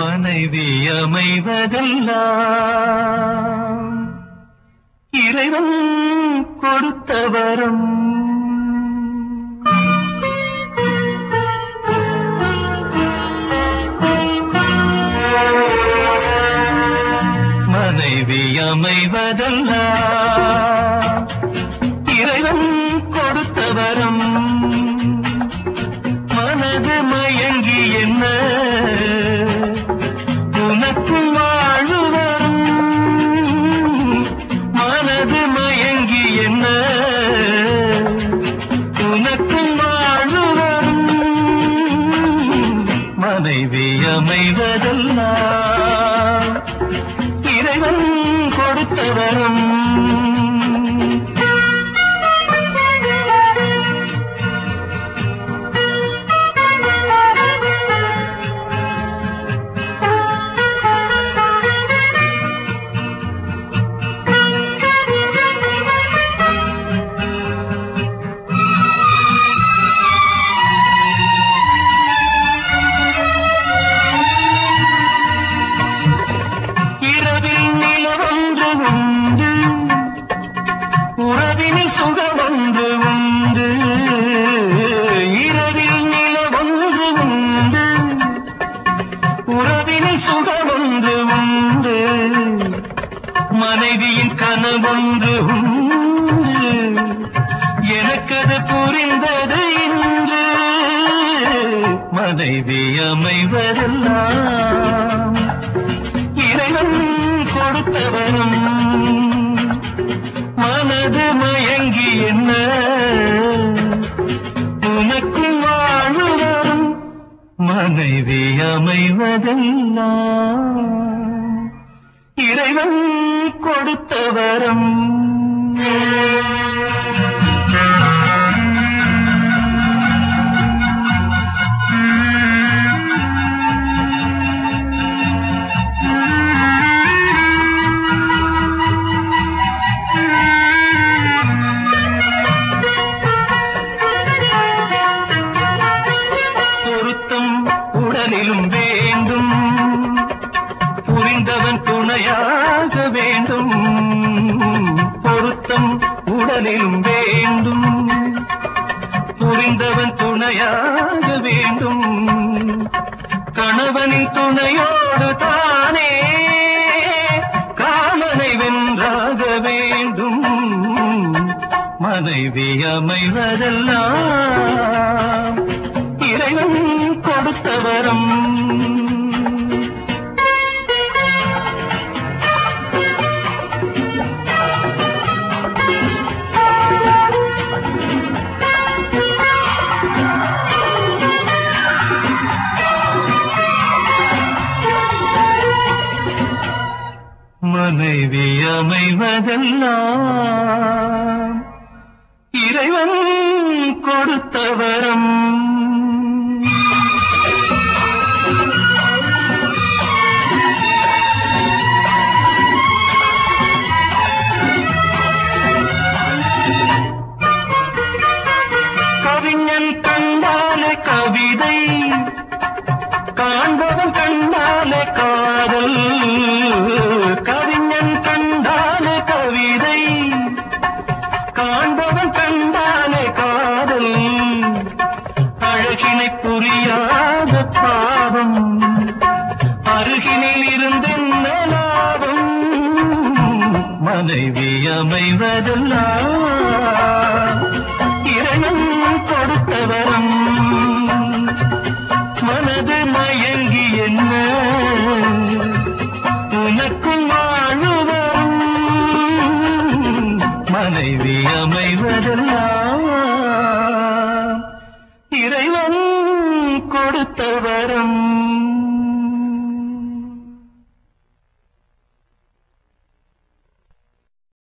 மனைவி அமைவதெல்லாம் இறைவன் கொடுத்த வரம் மனைவி அமைவதெல்லாம் இறைவன் கொடுத்த வரம் மனைவி அமைவதெல்லாம் இறைவன் கொடுத்த மனைவியின் கனவொன்று. உண்டு எனக்கது புரிந்தது இன்று. மனைவி அமைவதெல்லாம் இறைவன் கொடுத்தவரும் மனது மயங்கி என்ன? உனக்கும் வாழ்வரும் மனைவி அமைவதெல்லாம் இறைவன் கொடுத்த வரம் உடலிலும் புரிந்தவன் துணையாக வேண்டும். பொருத்தம் உடலிலும் வேண்டும். புரிந்தவன் துணையாக வேண்டும். கணவனின் துணையோடு தானே காமனை வென்றாக வேண்டும். மனைவி அமைவதெல்லாம் இறைவன் கொடுத்த மனைவி அமைவதெல்லாம் இறைவன் கொடுத்த வரம் கவிஞன் கண்டாலே கவிதை காண்பவன் கண்டாலே காதல். காண்பவன் கண்டானே காதல். அழகினை புரியாத பாவம். அருகினில் இருந்தென்ன லாபம்? மனைவி அமைவதெல்லாம் இரணம் கொடுத்த வரம் மனது மயங்கி என்ன? உனக்கும் வாழ்வு மனைவி அமைவதெல்லாம் இறைவன் கொடுத்த வரம்